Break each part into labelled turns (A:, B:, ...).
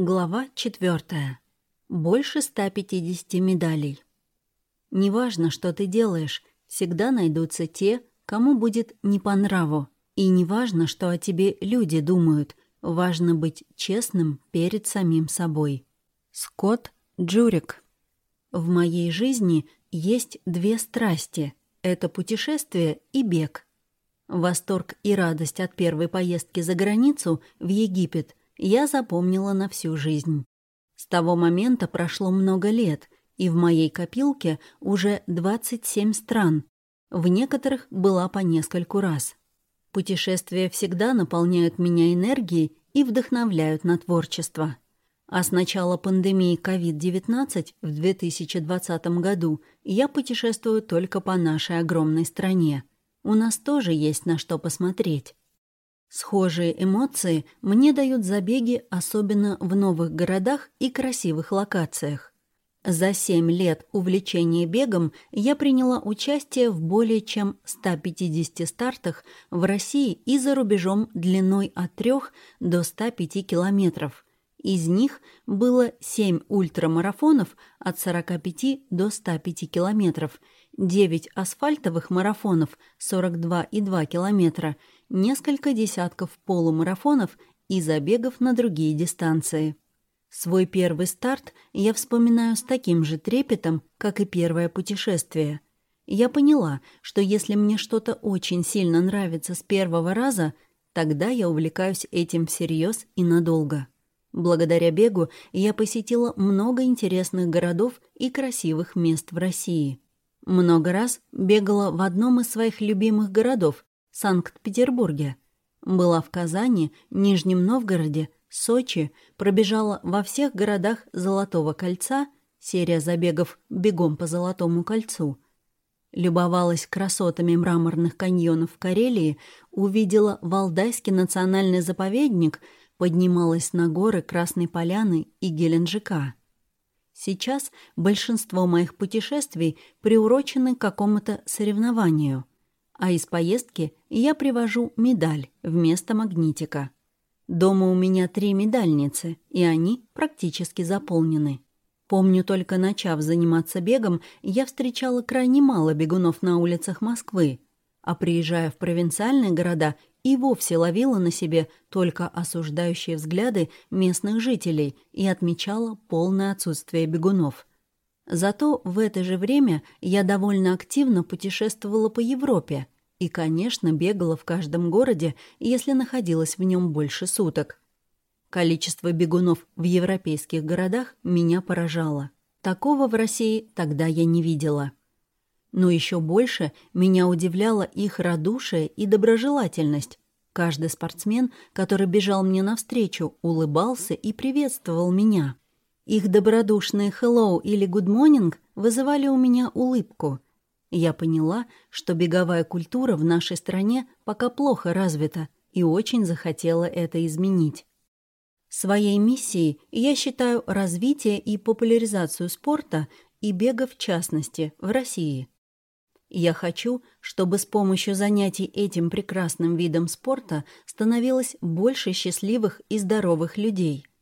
A: Глава 4. Больше 150 медалей. Неважно, что ты делаешь, всегда найдутся те, кому будет не по нраву. И неважно, что о тебе люди думают, важно быть честным перед самим собой. Скотт Джурик. В моей жизни есть две страсти — это путешествие и бег. Восторг и радость от первой поездки за границу в Египет я запомнила на всю жизнь. С того момента прошло много лет, и в моей копилке уже 27 стран. В некоторых была по нескольку раз. Путешествия всегда наполняют меня энергией и вдохновляют на творчество. А с начала пандемии COVID-19 в 2020 году я путешествую только по нашей огромной стране. У нас тоже есть на что посмотреть. Схожие эмоции мне дают забеги, особенно в новых городах и красивых локациях. За семь лет увлечения бегом я приняла участие в более чем 150 стартах в России и за рубежом длиной от 3 до 105 километров. Из них было 7 ультрамарафонов от 45 до 105 километров, 9 асфальтовых марафонов 42,2 километра – несколько десятков полумарафонов и забегов на другие дистанции. Свой первый старт я вспоминаю с таким же трепетом, как и первое путешествие. Я поняла, что если мне что-то очень сильно нравится с первого раза, тогда я увлекаюсь этим всерьез и надолго. Благодаря бегу я посетила много интересных городов и красивых мест в России. Много раз бегала в одном из своих любимых городов, Санкт-Петербурге. Была в Казани, Нижнем Новгороде, Сочи, пробежала во всех городах Золотого кольца, серия забегов «Бегом по Золотому кольцу», любовалась красотами мраморных каньонов в Карелии, увидела Валдайский национальный заповедник, поднималась на горы Красной Поляны и Геленджика. Сейчас большинство моих путешествий приурочены к какому-то соревнованию а из поездки я привожу медаль вместо магнитика. Дома у меня три медальницы, и они практически заполнены. Помню, только начав заниматься бегом, я встречала крайне мало бегунов на улицах Москвы, а приезжая в провинциальные города, и вовсе ловила на себе только осуждающие взгляды местных жителей и отмечала полное отсутствие бегунов. Зато в это же время я довольно активно путешествовала по Европе и, конечно, бегала в каждом городе, если находилась в нем больше суток. Количество бегунов в европейских городах меня поражало. Такого в России тогда я не видела. Но еще больше меня удивляла их радушие и доброжелательность. Каждый спортсмен, который бежал мне навстречу, улыбался и приветствовал меня. Их добродушные «hello» или «good morning» вызывали у меня улыбку. Я поняла, что беговая культура в нашей стране пока плохо развита, и очень захотела это изменить. Своей миссией я считаю развитие и популяризацию спорта и бега в частности в России. Я хочу, чтобы с помощью занятий этим прекрасным видом спорта становилось больше счастливых и здоровых людей –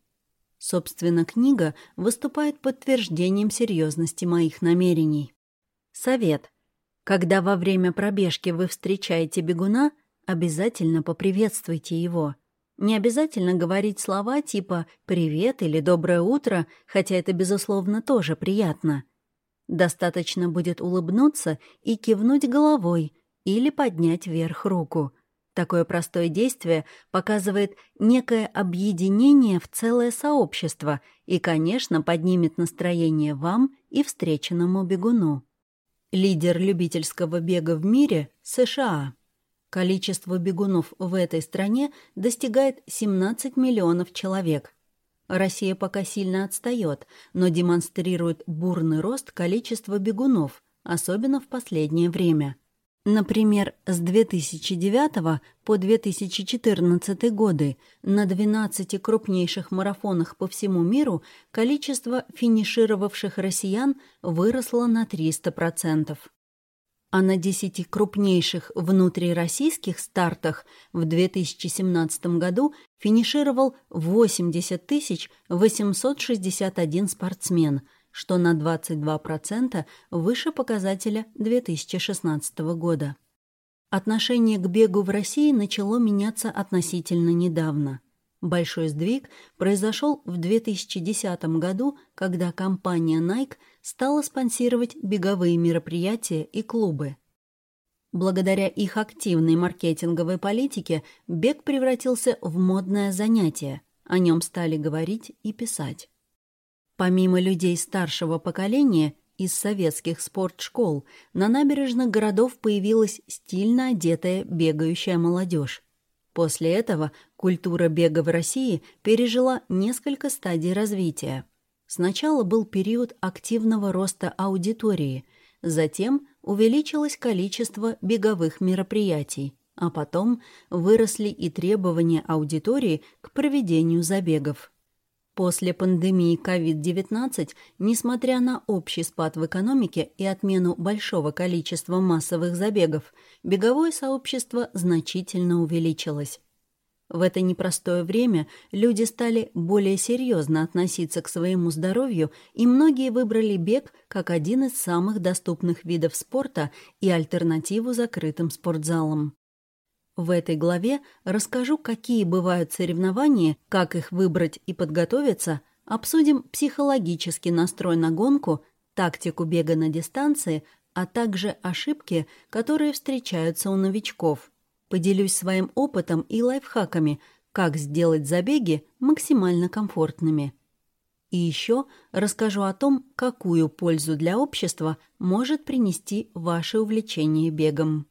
A: Собственно, книга выступает подтверждением серьезности моих намерений. Совет. Когда во время пробежки вы встречаете бегуна, обязательно поприветствуйте его. Не обязательно говорить слова типа «привет» или «доброе утро», хотя это, безусловно, тоже приятно. Достаточно будет улыбнуться и кивнуть головой или поднять вверх руку — Такое простое действие показывает некое объединение в целое сообщество и, конечно, поднимет настроение вам и встреченному бегуну. Лидер любительского бега в мире – США. Количество бегунов в этой стране достигает 17 миллионов человек. Россия пока сильно отстает, но демонстрирует бурный рост количества бегунов, особенно в последнее время – Например, с 2009 по 2014 годы на 12 крупнейших марафонах по всему миру количество финишировавших россиян выросло на 300%. А на 10 крупнейших внутрироссийских стартах в 2017 году финишировал 80 861 спортсмен, что на 22% выше показателя 2016 года. Отношение к бегу в России начало меняться относительно недавно. Большой сдвиг произошел в 2010 году, когда компания Nike стала спонсировать беговые мероприятия и клубы. Благодаря их активной маркетинговой политике бег превратился в модное занятие. О нем стали говорить и писать. Помимо людей старшего поколения, из советских спортшкол на набережных городов появилась стильно одетая бегающая молодежь. После этого культура бега в России пережила несколько стадий развития. Сначала был период активного роста аудитории, затем увеличилось количество беговых мероприятий, а потом выросли и требования аудитории к проведению забегов. После пандемии COVID-19, несмотря на общий спад в экономике и отмену большого количества массовых забегов, беговое сообщество значительно увеличилось. В это непростое время люди стали более серьезно относиться к своему здоровью, и многие выбрали бег как один из самых доступных видов спорта и альтернативу закрытым спортзалам. В этой главе расскажу, какие бывают соревнования, как их выбрать и подготовиться, обсудим психологический настрой на гонку, тактику бега на дистанции, а также ошибки, которые встречаются у новичков – Поделюсь своим опытом и лайфхаками, как сделать забеги максимально комфортными. И еще расскажу о том, какую пользу для общества может принести ваше увлечение бегом.